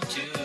to